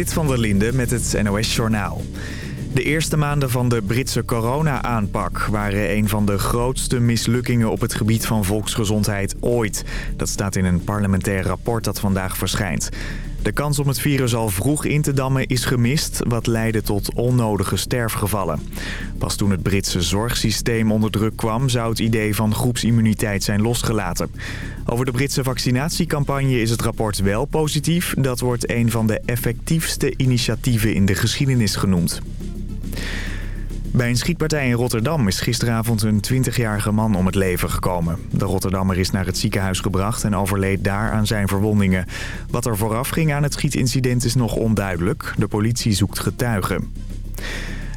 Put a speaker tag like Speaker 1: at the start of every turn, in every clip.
Speaker 1: Zit van der Linde met het NOS-journaal. De eerste maanden van de Britse corona-aanpak waren een van de grootste mislukkingen op het gebied van volksgezondheid ooit. Dat staat in een parlementair rapport dat vandaag verschijnt. De kans om het virus al vroeg in te dammen is gemist, wat leidde tot onnodige sterfgevallen. Pas toen het Britse zorgsysteem onder druk kwam, zou het idee van groepsimmuniteit zijn losgelaten. Over de Britse vaccinatiecampagne is het rapport wel positief. Dat wordt een van de effectiefste initiatieven in de geschiedenis genoemd. Bij een schietpartij in Rotterdam is gisteravond een 20-jarige man om het leven gekomen. De Rotterdammer is naar het ziekenhuis gebracht en overleed daar aan zijn verwondingen. Wat er vooraf ging aan het schietincident is nog onduidelijk. De politie zoekt getuigen.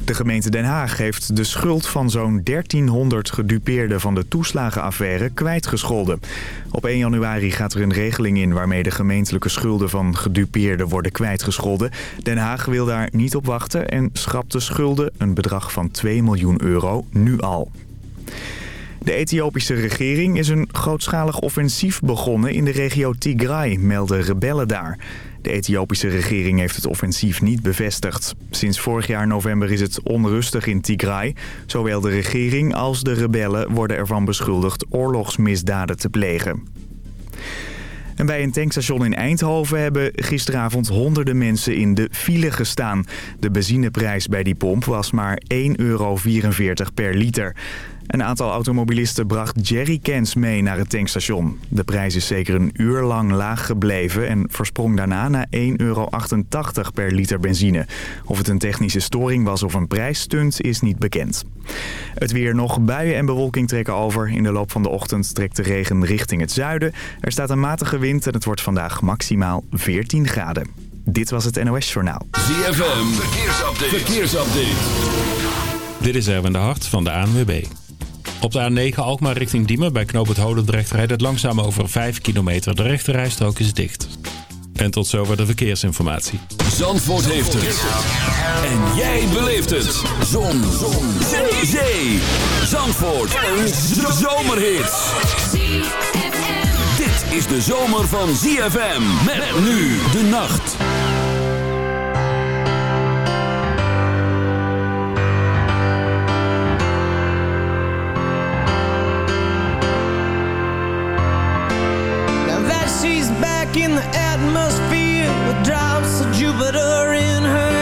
Speaker 1: De gemeente Den Haag heeft de schuld van zo'n 1300 gedupeerden van de toeslagenaffaire kwijtgescholden. Op 1 januari gaat er een regeling in waarmee de gemeentelijke schulden van gedupeerden worden kwijtgescholden. Den Haag wil daar niet op wachten en schrapt de schulden, een bedrag van 2 miljoen euro, nu al. De Ethiopische regering is een grootschalig offensief begonnen in de regio Tigray, melden rebellen daar. De Ethiopische regering heeft het offensief niet bevestigd. Sinds vorig jaar november is het onrustig in Tigray. Zowel de regering als de rebellen worden ervan beschuldigd oorlogsmisdaden te plegen. En bij een tankstation in Eindhoven hebben gisteravond honderden mensen in de file gestaan. De benzineprijs bij die pomp was maar 1,44 euro per liter. Een aantal automobilisten bracht jerrycans mee naar het tankstation. De prijs is zeker een uur lang laag gebleven en versprong daarna naar 1,88 euro per liter benzine. Of het een technische storing was of een prijsstunt is niet bekend. Het weer nog. Buien en bewolking trekken over. In de loop van de ochtend trekt de regen richting het zuiden. Er staat een matige wind en het wordt vandaag maximaal 14 graden. Dit was het NOS Journaal.
Speaker 2: ZFM, verkeersupdate. verkeersupdate.
Speaker 3: Dit is Erwin de Hart van de ANWB. Op de A9 Alkmaar richting Diemen bij Knoop het Holendrecht rijdt het langzaam over 5 kilometer. De rechterrijstrook is dicht. En tot zover de verkeersinformatie.
Speaker 2: Zandvoort heeft het. En jij beleeft het. Zon. Zon. Zee. Zee. Zandvoort. Een zomerhit. Dit is de zomer van ZFM. Met nu de nacht.
Speaker 4: In the atmosphere with drops of Jupiter in her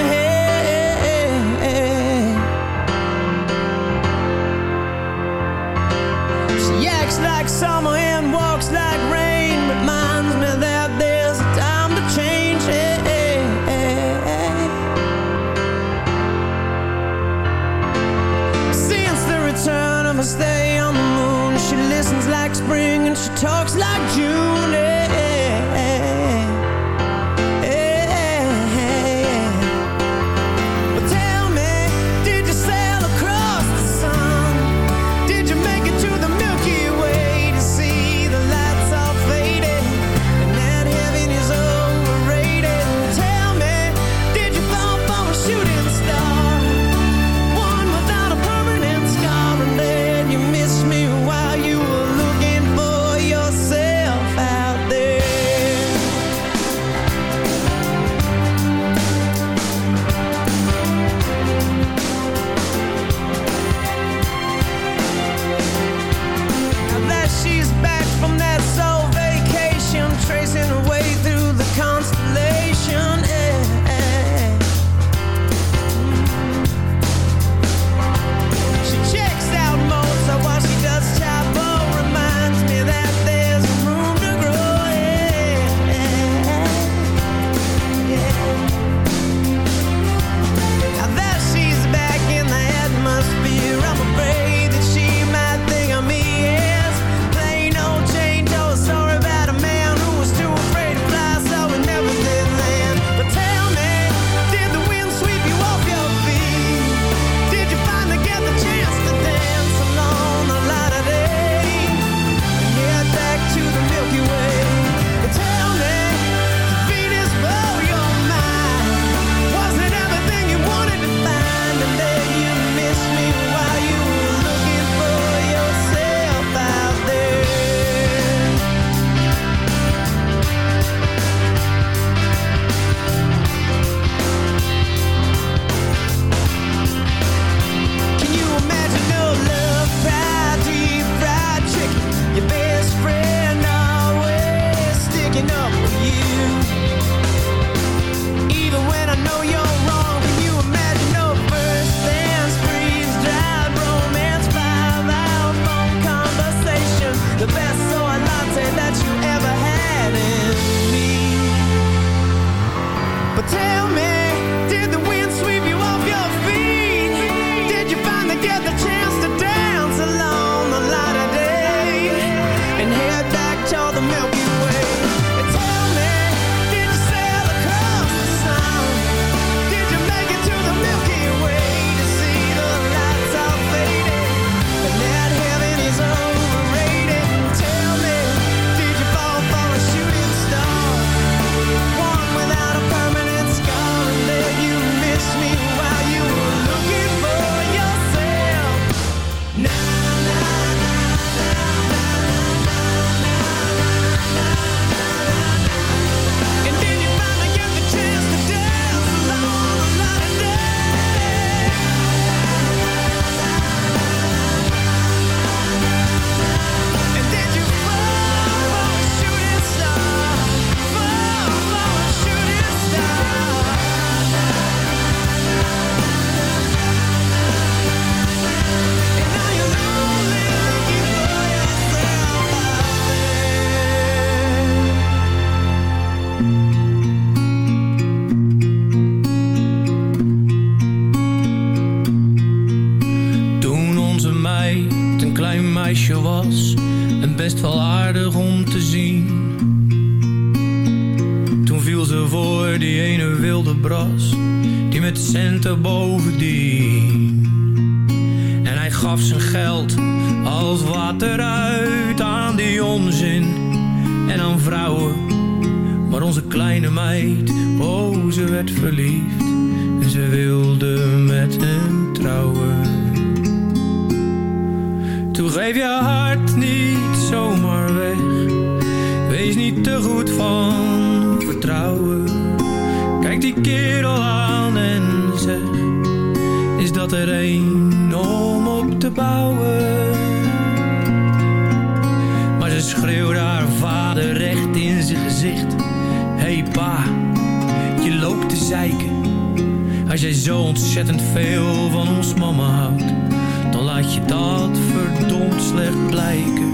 Speaker 4: die kerel aan en zeg, is dat er een om op te bouwen? Maar ze schreeuwde haar vader recht in zijn gezicht. hey pa, je loopt te zeiken. Als jij zo ontzettend veel van
Speaker 5: ons mama houdt, dan laat je
Speaker 6: dat verdomd slecht blijken.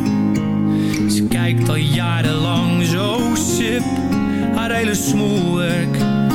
Speaker 6: Ze kijkt al jarenlang zo sip, haar hele smoelwerk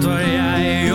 Speaker 7: dat waar jij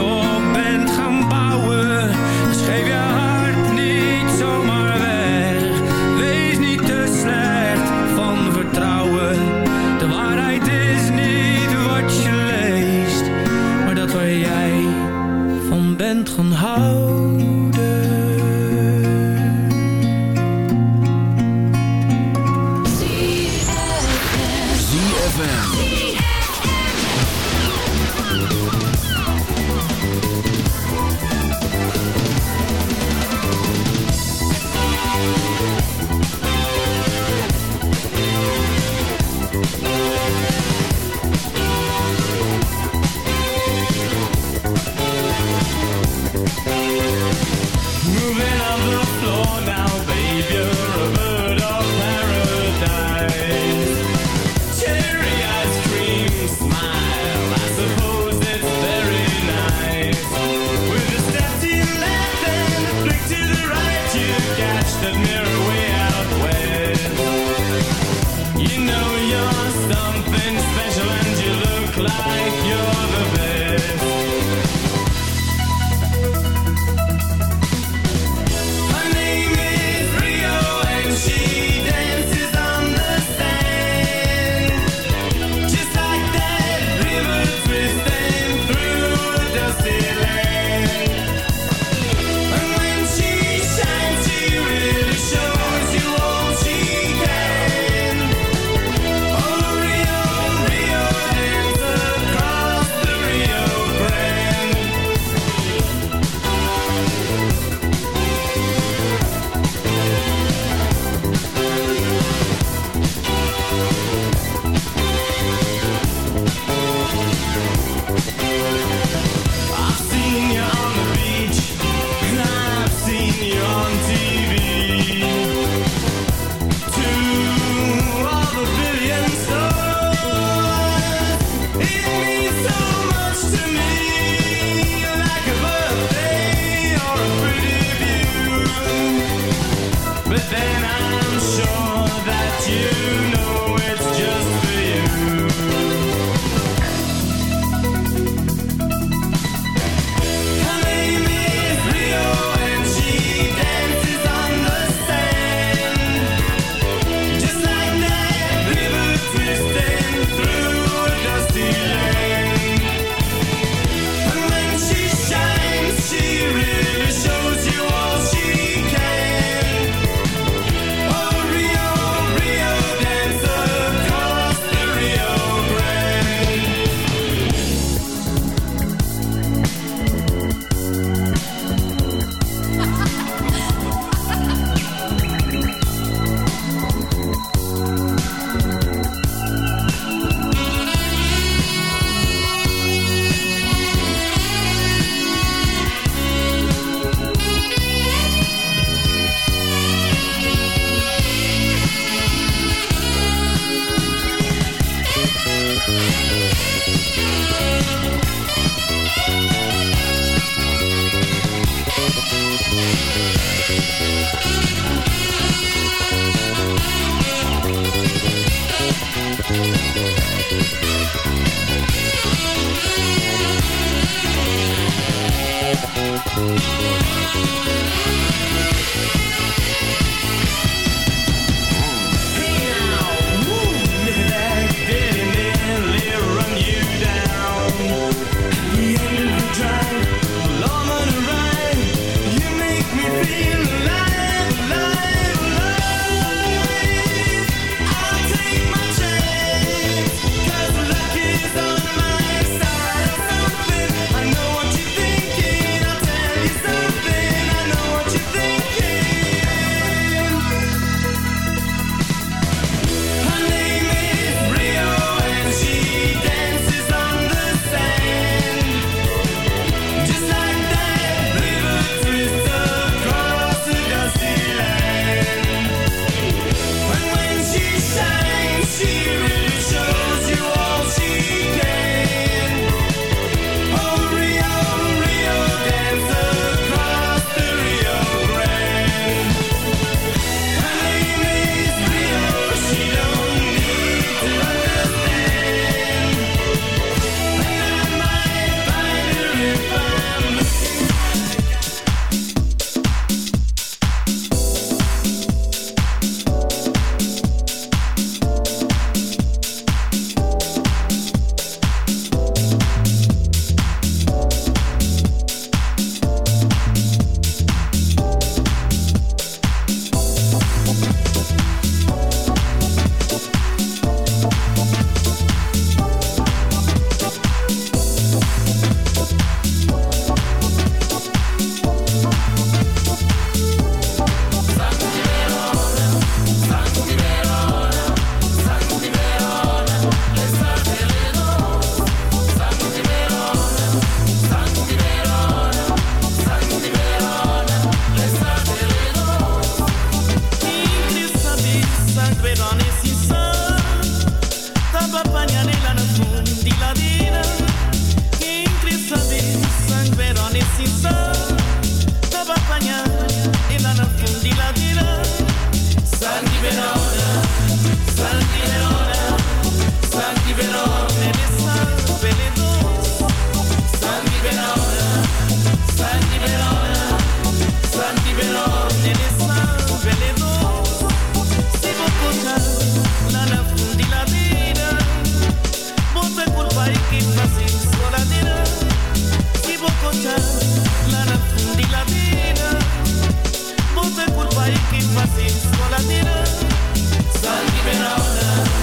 Speaker 7: Ik was
Speaker 6: in full of dinner. Sun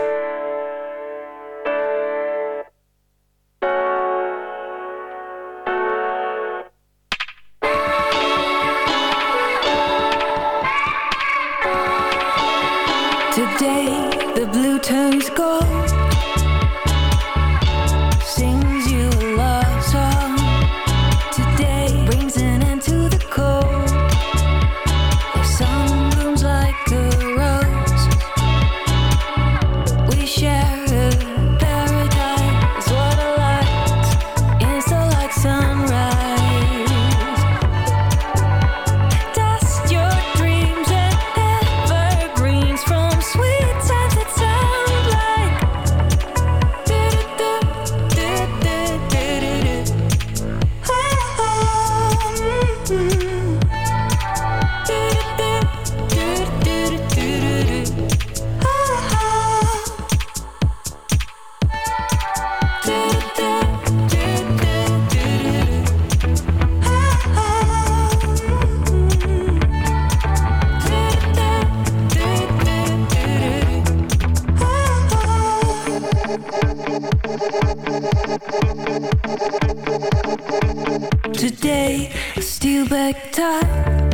Speaker 8: Today, steal back time.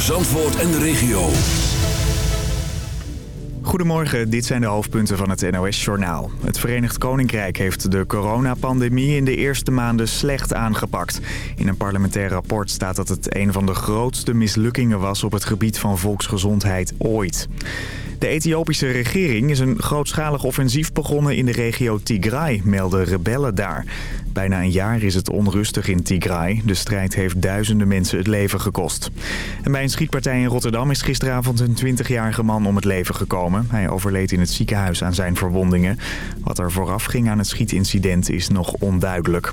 Speaker 7: Zandvoort en de regio.
Speaker 1: Goedemorgen, dit zijn de hoofdpunten van het NOS-journaal. Het Verenigd Koninkrijk heeft de coronapandemie in de eerste maanden slecht aangepakt. In een parlementair rapport staat dat het een van de grootste mislukkingen was op het gebied van volksgezondheid ooit. De Ethiopische regering is een grootschalig offensief begonnen in de regio Tigray, melden rebellen daar. Bijna een jaar is het onrustig in Tigray. De strijd heeft duizenden mensen het leven gekost. En bij een schietpartij in Rotterdam is gisteravond een 20-jarige man om het leven gekomen. Hij overleed in het ziekenhuis aan zijn verwondingen. Wat er vooraf ging aan het schietincident is nog onduidelijk.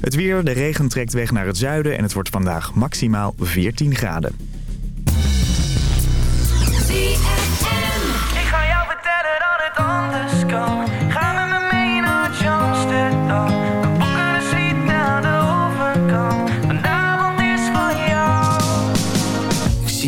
Speaker 1: Het weer, de regen trekt weg naar het zuiden en het wordt vandaag maximaal 14 graden.
Speaker 9: Ik ga jou vertellen dat het anders kan. Ga met me mee naar.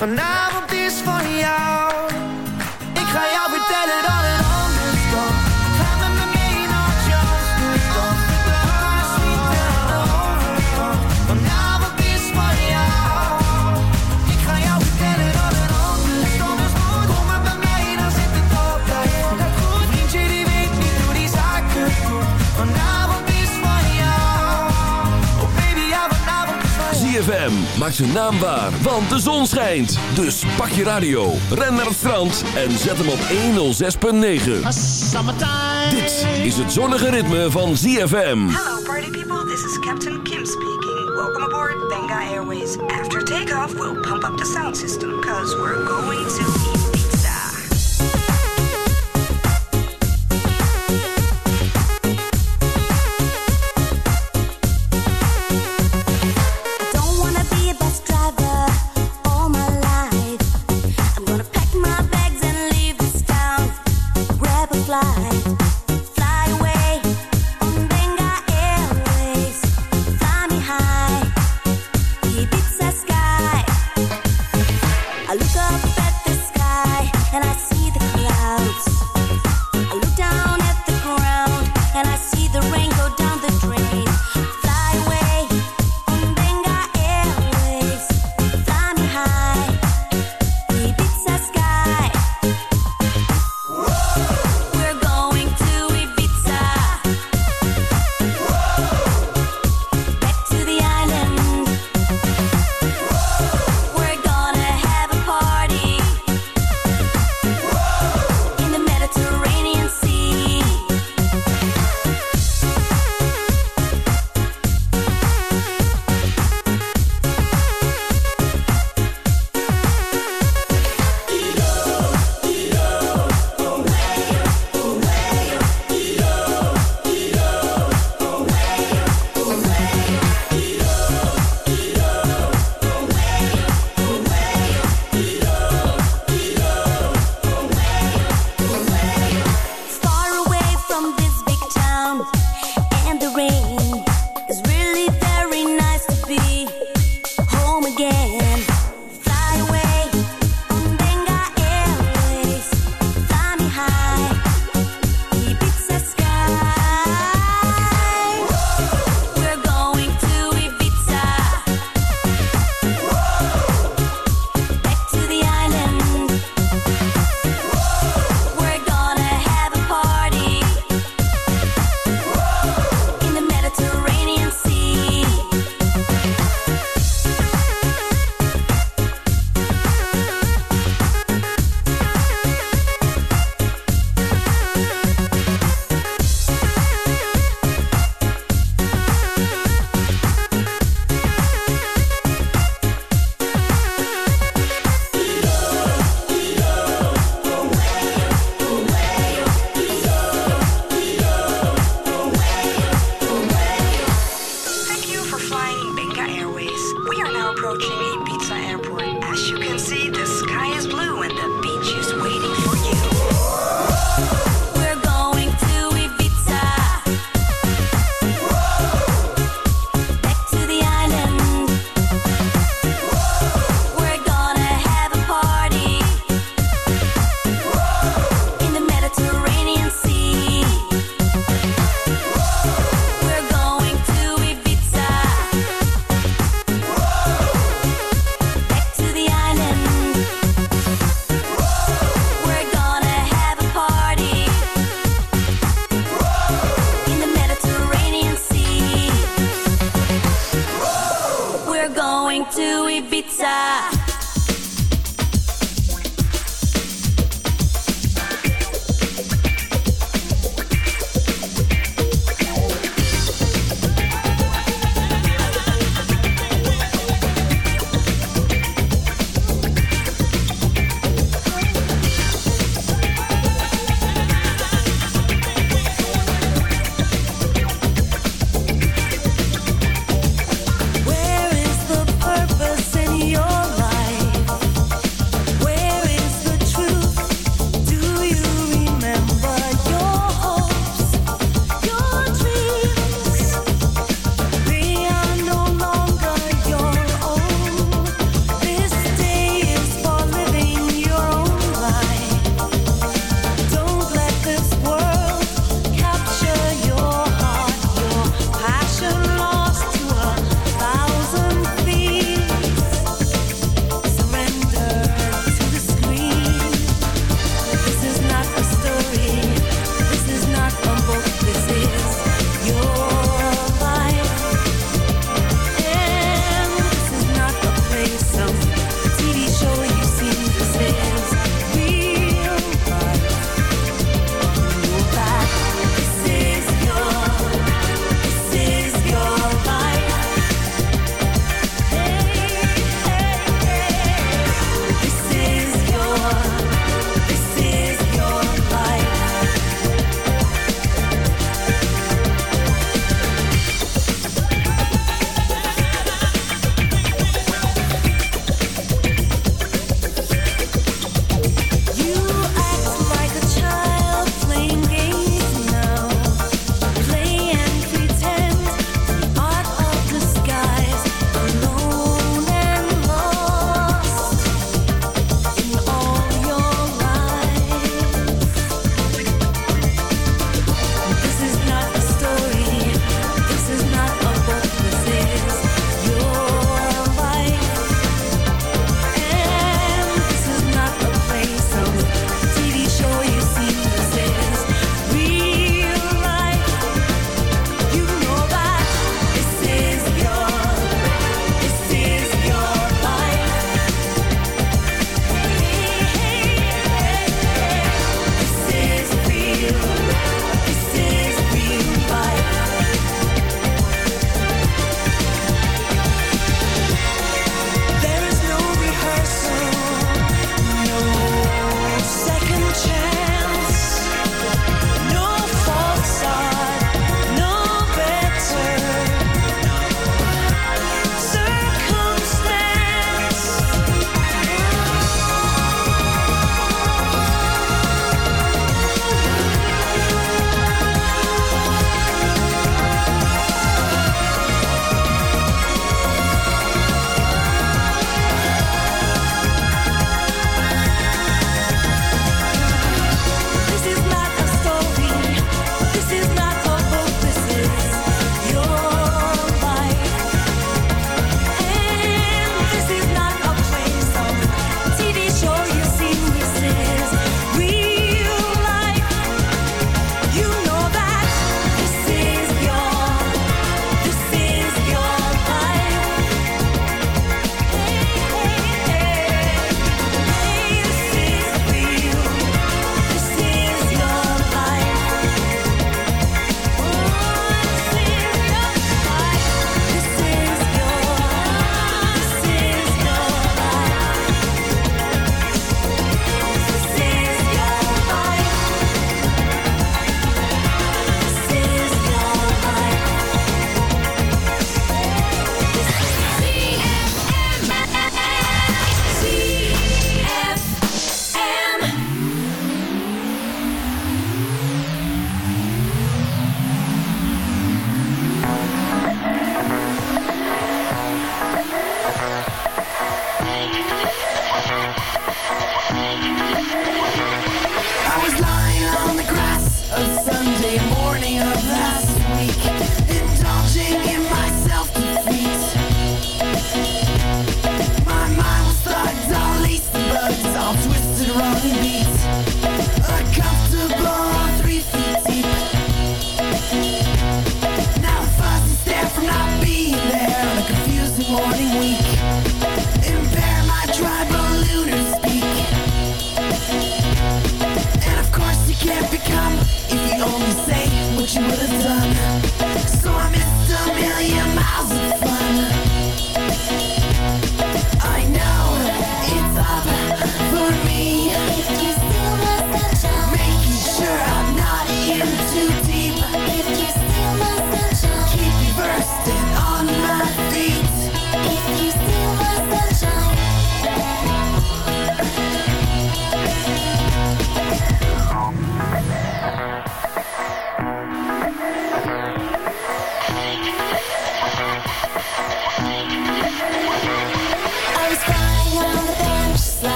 Speaker 4: Overkant. Vanavond
Speaker 7: ZFM maakt zijn naam waar, want de zon schijnt. Dus pak je radio, ren naar het strand en zet hem op 106.9. Dit is het zonnige ritme van ZFM.
Speaker 10: Hello, party people. This is Captain Kim speaking. Welcome aboard Benga Airways. After takeoff, we'll pump up the sound system because we're going to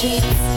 Speaker 11: Je.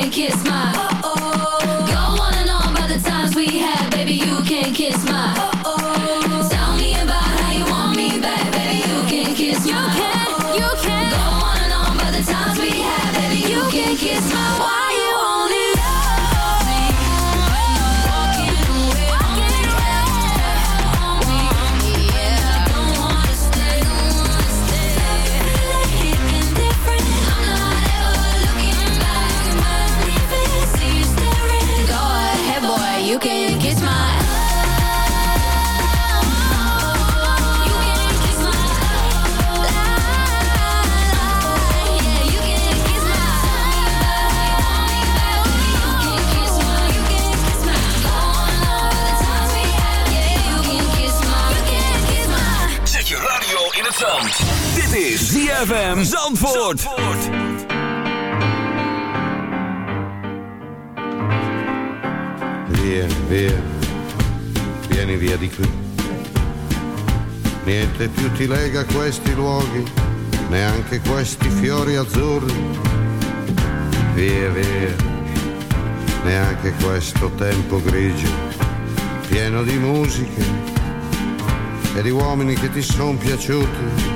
Speaker 11: can't kiss my
Speaker 7: ZFM Zandvoort. Zandvoort.
Speaker 12: Vieni, via, vieni via di qui. Niente più ti lega questi luoghi, neanche questi fiori azzurri. Via, via, neanche questo tempo grigio, pieno di musiche e di uomini che ti sono piaciuti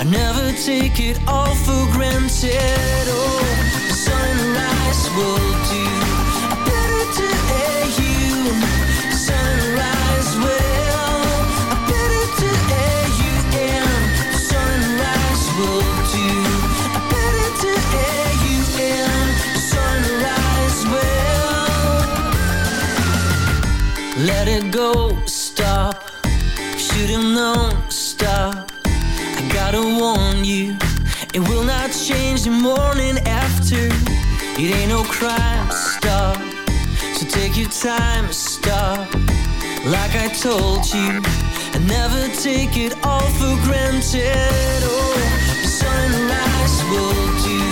Speaker 13: I never take it all for granted. Oh, sunrise will do better to. Sunrise will to. Sunrise will do to. Sunrise will let it go. Stop. Should've known I gotta warn you, it will not change the morning after. It ain't no crime, stop. So take your time, stop. Like I told you, and never take it all for granted. Oh, sunrise will do.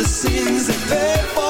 Speaker 6: the sins that they for.